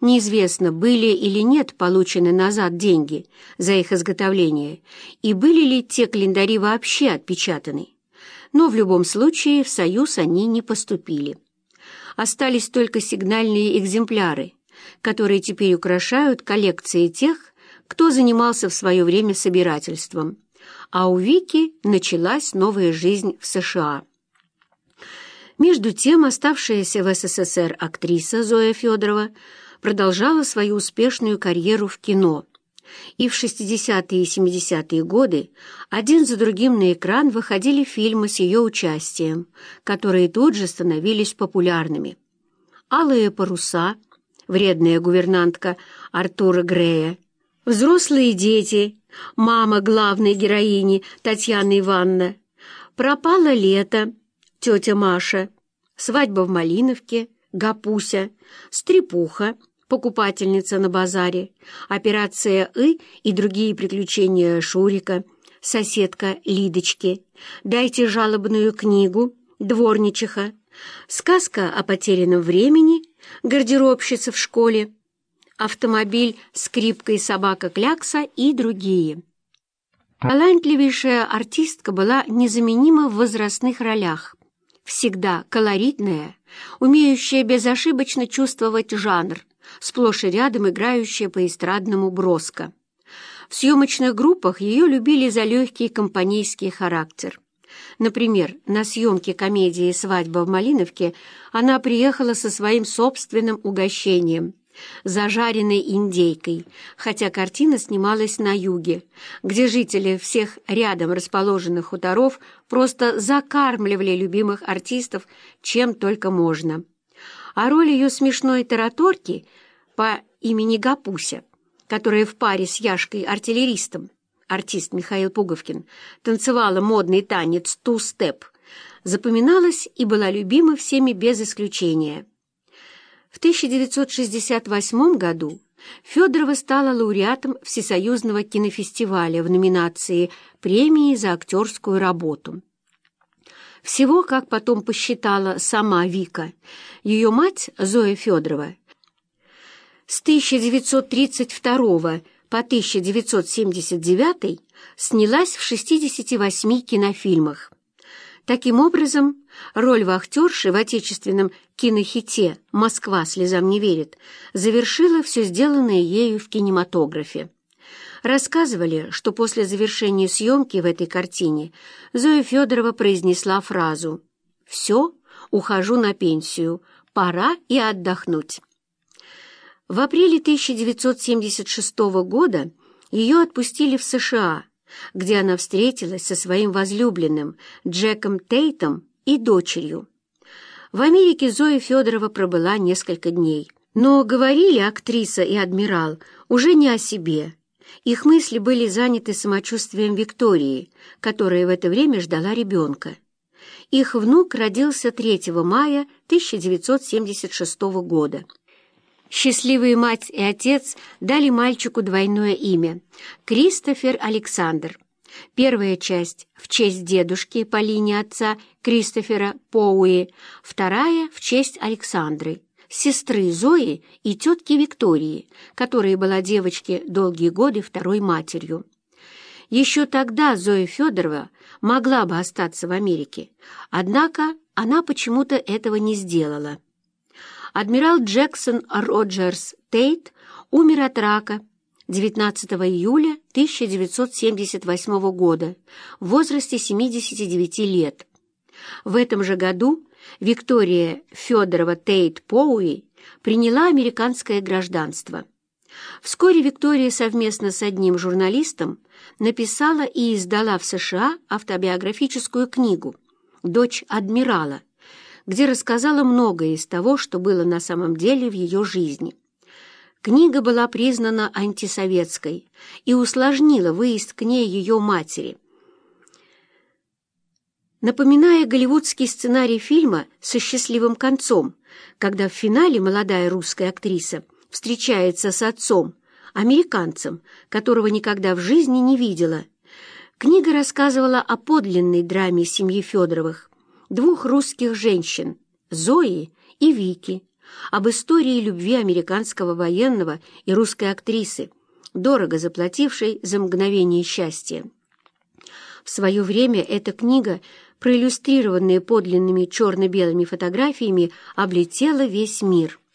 Неизвестно, были или нет получены назад деньги за их изготовление, и были ли те календари вообще отпечатаны. Но в любом случае в Союз они не поступили. Остались только сигнальные экземпляры, которые теперь украшают коллекции тех, кто занимался в свое время собирательством. А у Вики началась новая жизнь в США. Между тем, оставшаяся в СССР актриса Зоя Федорова продолжала свою успешную карьеру в кино. И в 60-е и 70-е годы один за другим на экран выходили фильмы с ее участием, которые тут же становились популярными. «Алые паруса», «Вредная гувернантка» Артура Грея, «Взрослые дети», мама главной героини Татьяна Ивановна, «Пропало лето», тетя Маша, «Свадьба в Малиновке», Гапуся, «Стрепуха», покупательница на базаре, операция «И» и другие приключения Шурика, соседка Лидочки, дайте жалобную книгу, дворничиха, сказка о потерянном времени, гардеробщица в школе, автомобиль, скрипка и собака Клякса и другие. Талантливейшая артистка была незаменима в возрастных ролях, всегда колоритная, умеющая безошибочно чувствовать жанр, сплошь и рядом играющая по эстрадному броско. В съемочных группах ее любили за легкий компанейский характер. Например, на съемке комедии «Свадьба в Малиновке» она приехала со своим собственным угощением – зажаренной индейкой, хотя картина снималась на юге, где жители всех рядом расположенных хуторов просто закармливали любимых артистов чем только можно. А роль ее смешной тараторки по имени Гапуся, которая в паре с Яшкой-артиллеристом, артист Михаил Пуговкин, танцевала модный танец «ту-степ», запоминалась и была любима всеми без исключения. В 1968 году Федорова стала лауреатом Всесоюзного кинофестиваля в номинации «Премии за актерскую работу». Всего, как потом посчитала сама Вика, ее мать Зоя Федорова с 1932 по 1979 снялась в 68 кинофильмах. Таким образом, роль вахтерши в отечественном кинохите «Москва слезам не верит» завершила все сделанное ею в кинематографе. Рассказывали, что после завершения съемки в этой картине Зоя Федорова произнесла фразу «Все, ухожу на пенсию, пора и отдохнуть». В апреле 1976 года ее отпустили в США, где она встретилась со своим возлюбленным Джеком Тейтом и дочерью. В Америке Зоя Федорова пробыла несколько дней. Но говорили актриса и адмирал уже не о себе. Их мысли были заняты самочувствием Виктории, которая в это время ждала ребенка. Их внук родился 3 мая 1976 года. Счастливые мать и отец дали мальчику двойное имя – Кристофер Александр. Первая часть в честь дедушки по линии отца Кристофера Поуи, вторая в честь Александры, сестры Зои и тетки Виктории, которая была девочке долгие годы второй матерью. Еще тогда Зоя Федорова могла бы остаться в Америке, однако она почему-то этого не сделала адмирал Джексон Роджерс Тейт умер от рака 19 июля 1978 года в возрасте 79 лет. В этом же году Виктория Федорова Тейт Поуи приняла американское гражданство. Вскоре Виктория совместно с одним журналистом написала и издала в США автобиографическую книгу «Дочь адмирала», где рассказала многое из того, что было на самом деле в ее жизни. Книга была признана антисоветской и усложнила выезд к ней ее матери. Напоминая голливудский сценарий фильма со счастливым концом, когда в финале молодая русская актриса встречается с отцом, американцем, которого никогда в жизни не видела, книга рассказывала о подлинной драме семьи Федоровых – двух русских женщин, Зои и Вики, об истории любви американского военного и русской актрисы, дорого заплатившей за мгновение счастья. В свое время эта книга, проиллюстрированная подлинными черно-белыми фотографиями, облетела весь мир –